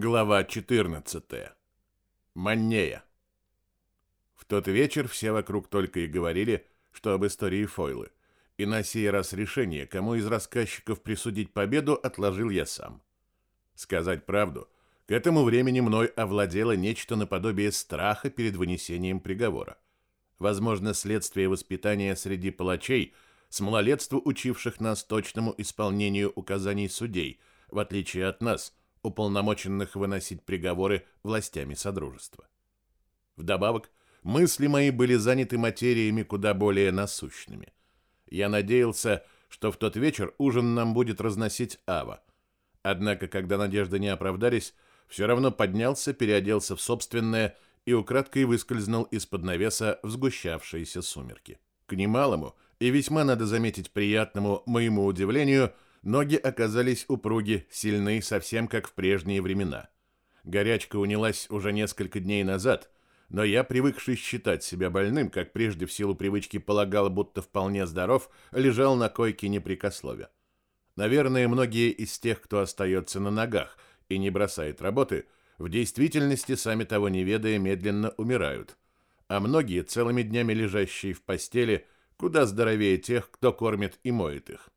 Глава 14. Маннея. В тот вечер все вокруг только и говорили, что об истории Фойлы. И на сей раз решение, кому из рассказчиков присудить победу, отложил я сам. Сказать правду, к этому времени мной овладело нечто наподобие страха перед вынесением приговора. Возможно, следствие воспитания среди палачей, с малолетства учивших нас точному исполнению указаний судей, в отличие от нас – уполномоченных выносить приговоры властями Содружества. Вдобавок, мысли мои были заняты материями куда более насущными. Я надеялся, что в тот вечер ужин нам будет разносить Ава. Однако, когда надежды не оправдались, все равно поднялся, переоделся в собственное и украдкой выскользнул из-под навеса в сгущавшиеся сумерки. К немалому и весьма, надо заметить, приятному моему удивлению – Ноги оказались упруги, сильны, совсем как в прежние времена. Горячка унялась уже несколько дней назад, но я, привыкший считать себя больным, как прежде в силу привычки полагал, будто вполне здоров, лежал на койке непрекословия. Наверное, многие из тех, кто остается на ногах и не бросает работы, в действительности, сами того не ведая, медленно умирают. А многие, целыми днями лежащие в постели, куда здоровее тех, кто кормит и моет их.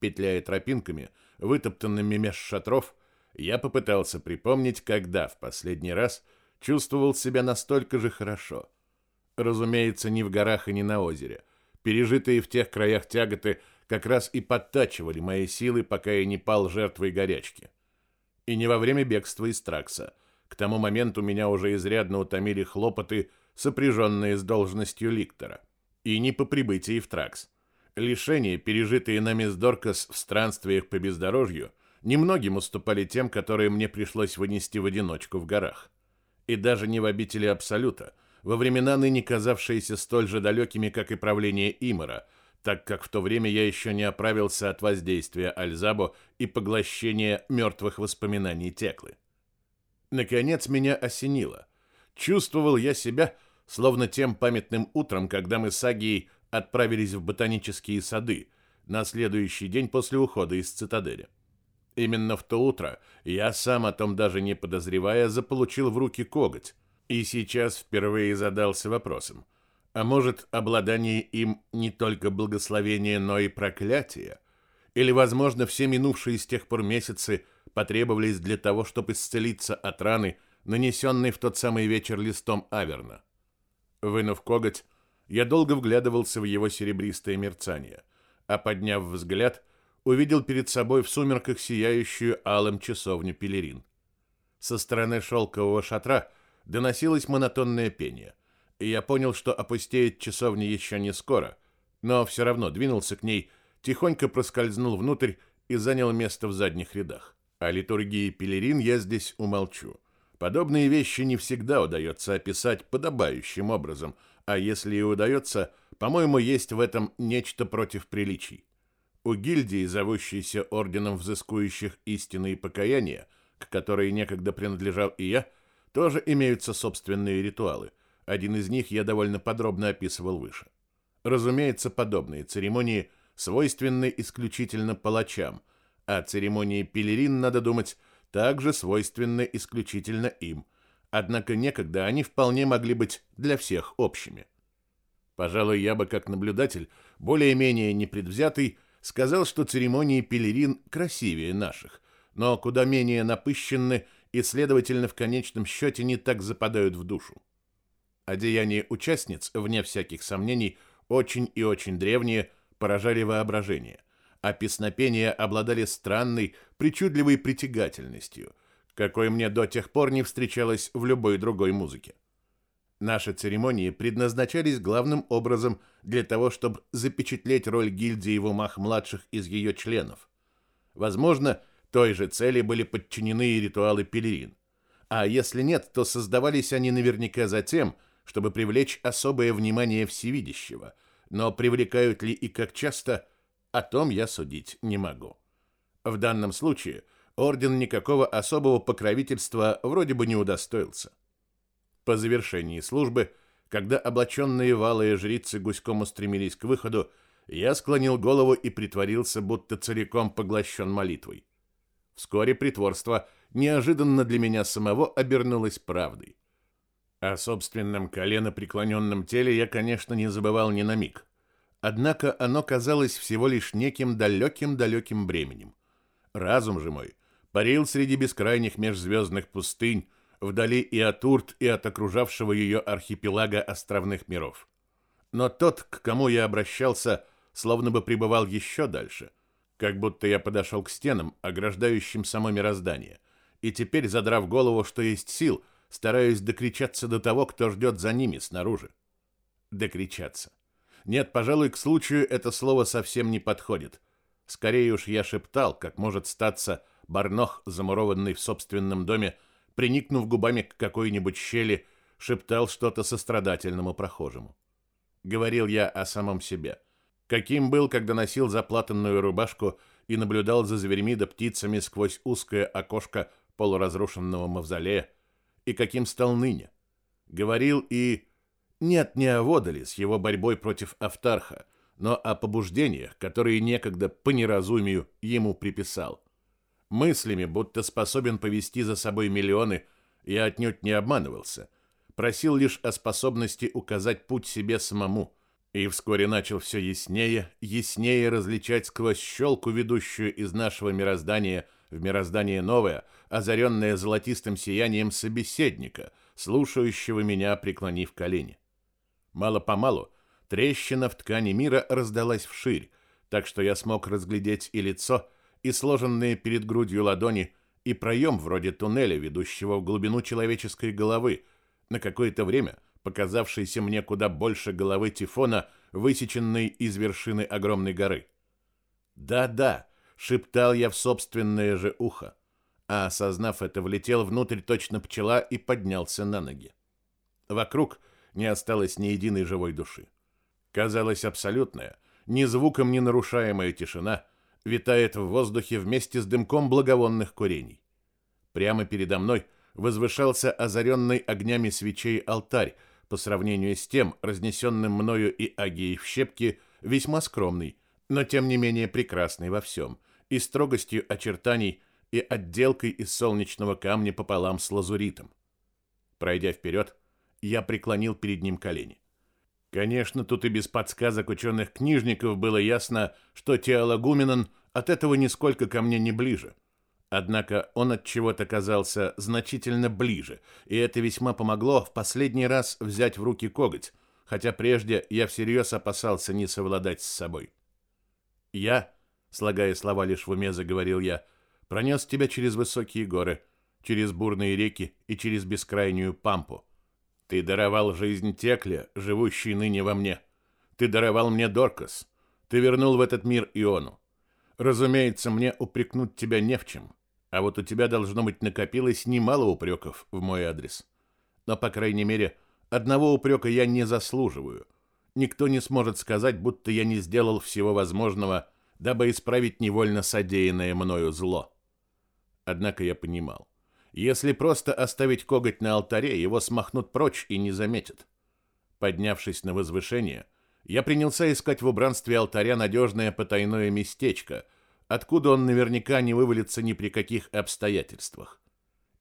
Петляя тропинками, вытоптанными меж шатров, я попытался припомнить, когда в последний раз чувствовал себя настолько же хорошо. Разумеется, ни в горах и ни на озере. Пережитые в тех краях тяготы как раз и подтачивали мои силы, пока я не пал жертвой горячки. И не во время бегства из Тракса. К тому моменту меня уже изрядно утомили хлопоты, сопряженные с должностью ликтора. И не по прибытии в Тракс. Лишения, пережитые нами с Доркас в странствиях по бездорожью, немногим уступали тем, которые мне пришлось вынести в одиночку в горах. И даже не в обители Абсолюта, во времена ныне казавшиеся столь же далекими, как и правление Имара, так как в то время я еще не оправился от воздействия Альзабо и поглощения мертвых воспоминаний Теклы. Наконец меня осенило. Чувствовал я себя, словно тем памятным утром, когда мы с Агией отправились в ботанические сады на следующий день после ухода из цитадели. Именно в то утро я сам о том даже не подозревая заполучил в руки коготь и сейчас впервые задался вопросом, а может обладание им не только благословение, но и проклятие? Или, возможно, все минувшие с тех пор месяцы потребовались для того, чтобы исцелиться от раны, нанесенной в тот самый вечер листом Аверна? Вынув коготь, я долго вглядывался в его серебристое мерцание, а подняв взгляд, увидел перед собой в сумерках сияющую алым часовню Пелерин. Со стороны шелкового шатра доносилось монотонное пение, и я понял, что опустеет часовня еще не скоро, но все равно двинулся к ней, тихонько проскользнул внутрь и занял место в задних рядах. О литургии Пелерин я здесь умолчу. Подобные вещи не всегда удается описать подобающим образом – а если и удается, по-моему, есть в этом нечто против приличий. У гильдии, зовущейся Орденом Взыскующих Истины и Покаяния, к которой некогда принадлежал и я, тоже имеются собственные ритуалы. Один из них я довольно подробно описывал выше. Разумеется, подобные церемонии свойственны исключительно палачам, а церемонии пелерин, надо думать, также свойственны исключительно им – Однако некогда они вполне могли быть для всех общими. Пожалуй, я бы как наблюдатель, более-менее непредвзятый, сказал, что церемонии пелерин красивее наших, но куда менее напыщенны и, следовательно, в конечном счете не так западают в душу. Одеяния участниц, вне всяких сомнений, очень и очень древние, поражали воображение, а песнопения обладали странной, причудливой притягательностью – какой мне до тех пор не встречалось в любой другой музыке. Наши церемонии предназначались главным образом для того, чтобы запечатлеть роль гильдии в умах младших из ее членов. Возможно, той же цели были подчинены и ритуалы пелерин. А если нет, то создавались они наверняка за тем, чтобы привлечь особое внимание всевидящего. Но привлекают ли и как часто, о том я судить не могу. В данном случае – орден никакого особого покровительства вроде бы не удостоился. По завершении службы, когда облаченные валые жрицы гуськом устремились к выходу, я склонил голову и притворился, будто целиком поглощен молитвой. Вскоре притворство неожиданно для меня самого обернулось правдой. О собственном коленопреклоненном теле я, конечно, не забывал ни на миг. Однако оно казалось всего лишь неким далеким-далеким бременем. Разум же мой парил среди бескрайних межзвездных пустынь, вдали и от Урт, и от окружавшего ее архипелага островных миров. Но тот, к кому я обращался, словно бы пребывал еще дальше, как будто я подошел к стенам, ограждающим само мироздание, и теперь, задрав голову, что есть сил, стараюсь докричаться до того, кто ждет за ними снаружи. Докричаться. Нет, пожалуй, к случаю это слово совсем не подходит. Скорее уж я шептал, как может статься Барнох, замурованный в собственном доме, приникнув губами к какой-нибудь щели, шептал что-то сострадательному прохожему. Говорил я о самом себе. Каким был, когда носил заплатанную рубашку и наблюдал за зверьми да птицами сквозь узкое окошко полуразрушенного мавзолея, и каким стал ныне. Говорил и нет, не о Водоле с его борьбой против Автарха, но о побуждениях, которые некогда по неразумию ему приписал. Мыслями, будто способен повести за собой миллионы, я отнюдь не обманывался. Просил лишь о способности указать путь себе самому, и вскоре начал все яснее, яснее различать сквозь щелку, ведущую из нашего мироздания в мироздание новое, озаренное золотистым сиянием собеседника, слушающего меня, преклонив колени. Мало-помалу трещина в ткани мира раздалась вширь, так что я смог разглядеть и лицо, и сложенные перед грудью ладони, и проем вроде туннеля, ведущего в глубину человеческой головы, на какое-то время показавшийся мне куда больше головы Тифона, высеченной из вершины огромной горы. «Да-да», — шептал я в собственное же ухо, а, осознав это, влетел внутрь точно пчела и поднялся на ноги. Вокруг — не осталось ни единой живой души. Казалось, абсолютная, ни звуком не нарушаемая тишина витает в воздухе вместе с дымком благовонных курений. Прямо передо мной возвышался озаренный огнями свечей алтарь, по сравнению с тем, разнесенным мною и Агией в щепки, весьма скромный, но тем не менее прекрасный во всем, и строгостью очертаний, и отделкой из солнечного камня пополам с лазуритом. Пройдя вперед, я преклонил перед ним колени. Конечно, тут и без подсказок ученых-книжников было ясно, что теологуменон от этого нисколько ко мне не ближе. Однако он от чего-то казался значительно ближе, и это весьма помогло в последний раз взять в руки коготь, хотя прежде я всерьез опасался не совладать с собой. «Я», слагая слова лишь в уме, заговорил я, пронес тебя через высокие горы, через бурные реки и через бескрайнюю пампу. Ты даровал жизнь Текле, живущей ныне во мне. Ты даровал мне Доркас. Ты вернул в этот мир Иону. Разумеется, мне упрекнуть тебя не в чем. А вот у тебя должно быть накопилось немало упреков в мой адрес. Но, по крайней мере, одного упрека я не заслуживаю. Никто не сможет сказать, будто я не сделал всего возможного, дабы исправить невольно содеянное мною зло. Однако я понимал. Если просто оставить коготь на алтаре, его смахнут прочь и не заметят. Поднявшись на возвышение, я принялся искать в убранстве алтаря надежное потайное местечко, откуда он наверняка не вывалится ни при каких обстоятельствах.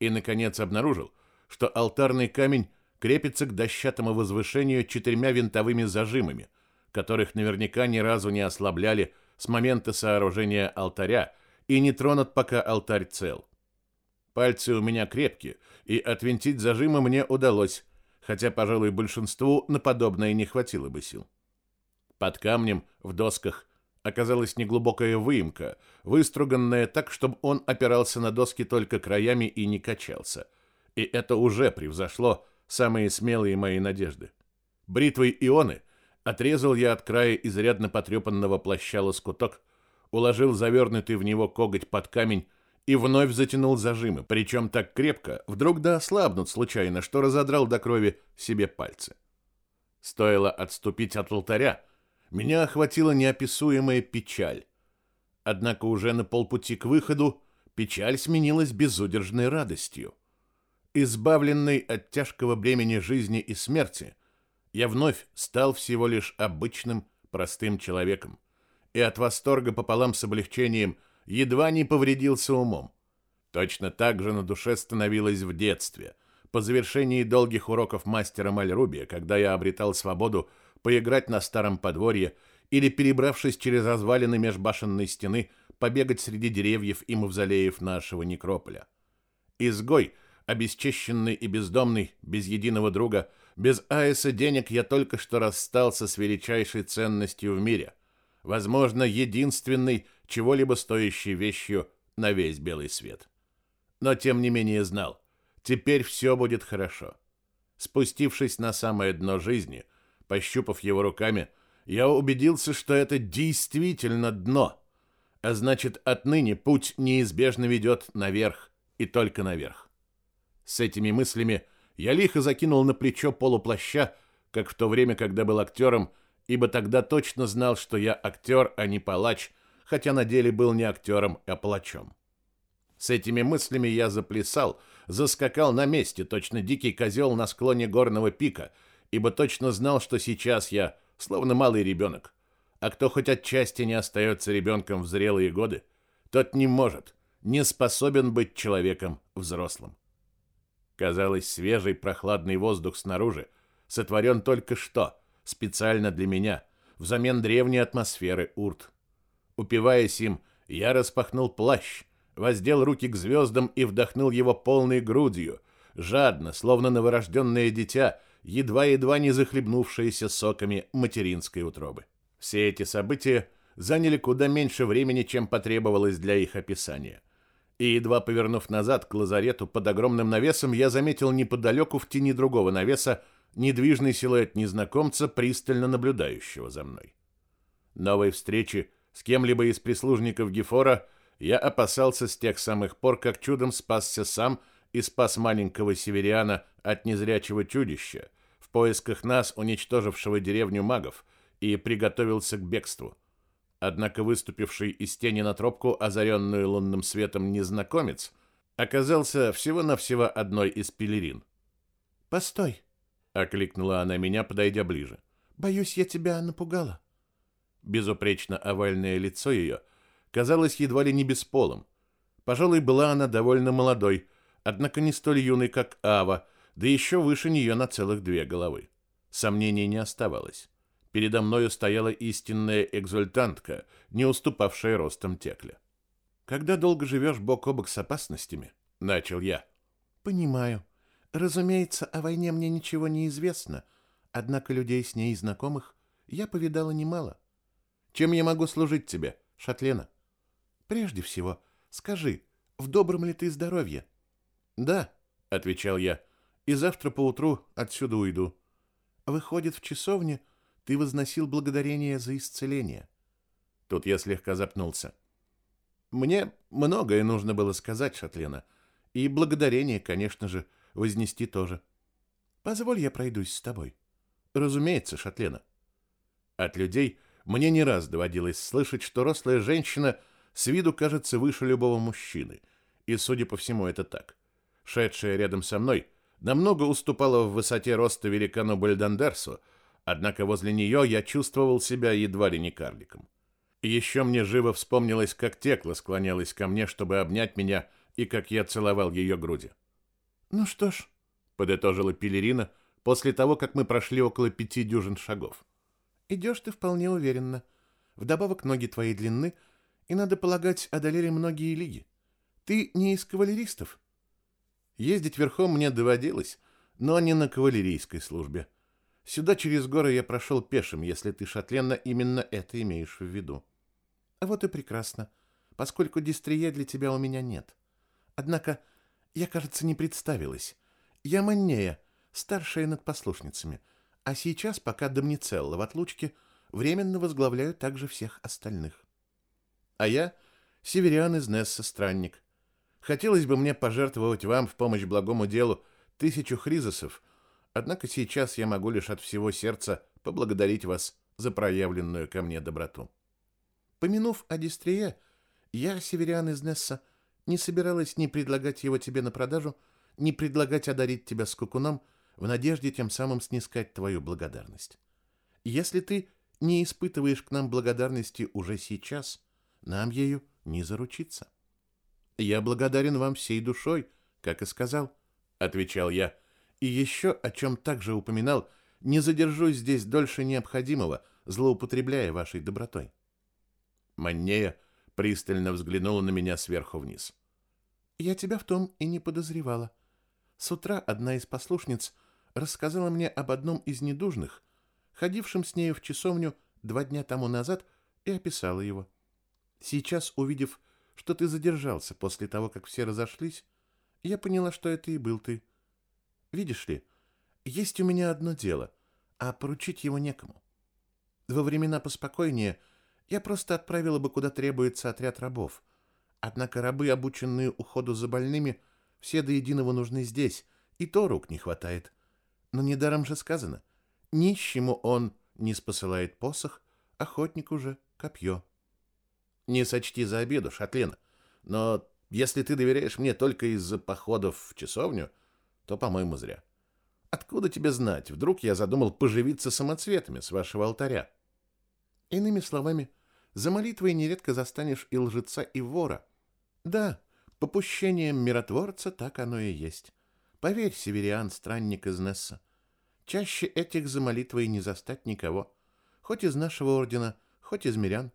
И, наконец, обнаружил, что алтарный камень крепится к дощатому возвышению четырьмя винтовыми зажимами, которых наверняка ни разу не ослабляли с момента сооружения алтаря и не тронут, пока алтарь цел. Пальцы у меня крепкие, и отвинтить зажимы мне удалось, хотя, пожалуй, большинству на подобное не хватило бы сил. Под камнем в досках оказалась неглубокая выемка, выструганная так, чтобы он опирался на доски только краями и не качался. И это уже превзошло самые смелые мои надежды. Бритвой ионы отрезал я от края изрядно потрепанного плаща лоскуток, уложил завернутый в него коготь под камень и вновь затянул зажимы, причем так крепко, вдруг да ослабнут случайно, что разодрал до крови себе пальцы. Стоило отступить от алтаря, меня охватила неописуемая печаль. Однако уже на полпути к выходу печаль сменилась безудержной радостью. Избавленный от тяжкого бремени жизни и смерти, я вновь стал всего лишь обычным, простым человеком, и от восторга пополам с облегчением – едва не повредился умом. Точно так же на душе становилось в детстве, по завершении долгих уроков мастера Мальруби, когда я обретал свободу поиграть на старом подворье или, перебравшись через развалины межбашенной стены, побегать среди деревьев и мавзолеев нашего некрополя. Изгой, обесчещенный и бездомный, без единого друга, без аэса денег я только что расстался с величайшей ценностью в мире, возможно, единственной чего-либо стоящей вещью на весь белый свет. Но тем не менее знал, теперь все будет хорошо. Спустившись на самое дно жизни, пощупав его руками, я убедился, что это действительно дно, а значит, отныне путь неизбежно ведет наверх и только наверх. С этими мыслями я лихо закинул на плечо полуплаща, как в то время, когда был актером, ибо тогда точно знал, что я актер, а не палач, хотя на деле был не актером, а палачом. С этими мыслями я заплясал, заскакал на месте, точно дикий козел на склоне горного пика, ибо точно знал, что сейчас я словно малый ребенок. А кто хоть отчасти не остается ребенком в зрелые годы, тот не может, не способен быть человеком взрослым. Казалось, свежий прохладный воздух снаружи сотворен только что, специально для меня, взамен древней атмосферы урт. Упиваясь им, я распахнул плащ, воздел руки к звездам и вдохнул его полной грудью, жадно, словно новорожденное дитя, едва-едва не захлебнувшееся соками материнской утробы. Все эти события заняли куда меньше времени, чем потребовалось для их описания. И едва повернув назад к лазарету под огромным навесом, я заметил неподалеку в тени другого навеса недвижный силуэт незнакомца, пристально наблюдающего за мной. Новой встречи с кем-либо из прислужников Гефора я опасался с тех самых пор, как чудом спасся сам и спас маленького северяна от незрячего чудища, в поисках нас, уничтожившего деревню магов, и приготовился к бегству. Однако выступивший из тени на тропку, озаренную лунным светом незнакомец, оказался всего-навсего одной из пелерин. «Постой!» — окликнула она меня, подойдя ближе. «Боюсь, я тебя напугала». Безупречно овальное лицо ее казалось едва ли не бесполым. Пожалуй, была она довольно молодой, однако не столь юной, как Ава, да еще выше нее на целых две головы. Сомнений не оставалось. Передо мною стояла истинная экзультантка, не уступавшая ростом текля. «Когда долго живешь бок о бок с опасностями?» — начал я. «Понимаю. Разумеется, о войне мне ничего не известно, однако людей с ней знакомых я повидала немало. Чем я могу служить тебе, Шатлена?» «Прежде всего, скажи, в добром ли ты здоровье?» «Да», — отвечал я, — «и завтра поутру отсюда уйду». «Выходит, в часовне ты возносил благодарение за исцеление». Тут я слегка запнулся. Мне многое нужно было сказать, Шатлена, и благодарение, конечно же, вознести тоже. Позволь, я пройдусь с тобой. Разумеется, Шатлена. От людей мне не раз доводилось слышать, что рослая женщина с виду кажется выше любого мужчины, и, судя по всему, это так шедшая рядом со мной, намного уступала в высоте роста великану Бальдандерсу, однако возле нее я чувствовал себя едва ли не карликом. Еще мне живо вспомнилось, как Текла склонялась ко мне, чтобы обнять меня, и как я целовал ее груди. «Ну что ж», — подытожила Пелерина после того, как мы прошли около пяти дюжин шагов. «Идешь ты вполне уверенно. Вдобавок ноги твои длинны, и, надо полагать, одолели многие лиги. Ты не из кавалеристов?» Ездить верхом мне доводилось, но не на кавалерийской службе. Сюда через горы я прошел пешим, если ты, Шатлена, именно это имеешь в виду. А вот и прекрасно, поскольку дистрие для тебя у меня нет. Однако, я, кажется, не представилась. Я Маннея, старшая над послушницами, а сейчас, пока Домницелла в отлучке, временно возглавляю также всех остальных. А я Севериан из Несса, странник. Хотелось бы мне пожертвовать вам в помощь благому делу тысячу хризосов, однако сейчас я могу лишь от всего сердца поблагодарить вас за проявленную ко мне доброту. Помянув о Дистрие, я, северян из Несса, не собиралась ни предлагать его тебе на продажу, ни предлагать одарить тебя скукуном в надежде тем самым снискать твою благодарность. Если ты не испытываешь к нам благодарности уже сейчас, нам ею не заручиться. Я благодарен вам всей душой, как и сказал, отвечал я. И еще о чем также упоминал, не задержусь здесь дольше необходимого, злоупотребляя вашей добротой. Маннея пристально взглянула на меня сверху вниз. Я тебя в том и не подозревала. С утра одна из послушниц рассказала мне об одном из недужных, ходившем с нею в часовню два дня тому назад, и описала его. Сейчас, увидев, что ты задержался после того, как все разошлись, я поняла, что это и был ты. Видишь ли, есть у меня одно дело, а поручить его некому. Во времена поспокойнее я просто отправила бы куда требуется отряд рабов. Однако рабы, обученные уходу за больными, все до единого нужны здесь, и то рук не хватает. Но недаром же сказано, нищему он не спосылает посох, охотник уже копье. Не сочти за обиду, Шатлина, но если ты доверяешь мне только из-за походов в часовню, то, по-моему, зря. Откуда тебе знать? Вдруг я задумал поживиться самоцветами с вашего алтаря? Иными словами, за молитвой нередко застанешь и лжеца, и вора. Да, Попущением миротворца так оно и есть. Поверь, севериан, странник из Несса. Чаще этих за молитвой не застать никого, хоть из нашего ордена, хоть из мирян.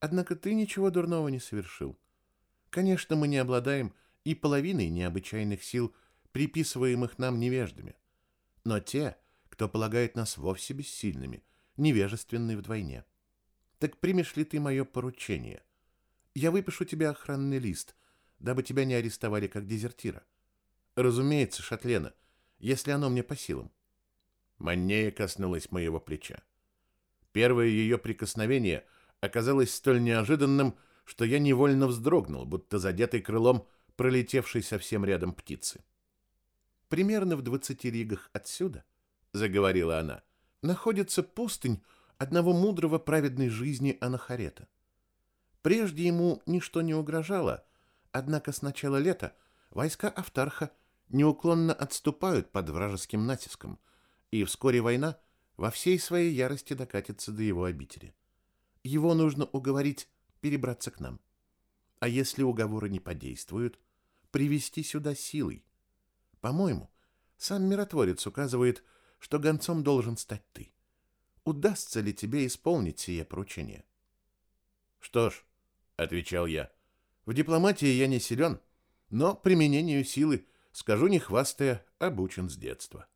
Однако ты ничего дурного не совершил. Конечно, мы не обладаем и половиной необычайных сил, приписываемых нам невеждами. Но те, кто полагает нас вовсе бессильными, невежественны вдвойне. Так примешь ли ты мое поручение? Я выпишу тебе охранный лист — дабы тебя не арестовали как дезертира. Разумеется, Шатлена, если оно мне по силам. Маннея коснулась моего плеча. Первое ее прикосновение оказалось столь неожиданным, что я невольно вздрогнул, будто задетый крылом пролетевшей совсем рядом птицы. «Примерно в двадцати лигах отсюда», — заговорила она, — «находится пустынь одного мудрого праведной жизни Анахарета. Прежде ему ничто не угрожало, Однако с начала лета войска Автарха неуклонно отступают под вражеским натиском, и вскоре война во всей своей ярости докатится до его обители. Его нужно уговорить перебраться к нам. А если уговоры не подействуют, привести сюда силой. По-моему, сам миротворец указывает, что гонцом должен стать ты. Удастся ли тебе исполнить сие поручение? Что ж, отвечал я. В дипломатии я не силен, но применению силы, скажу не хвастая, обучен с детства.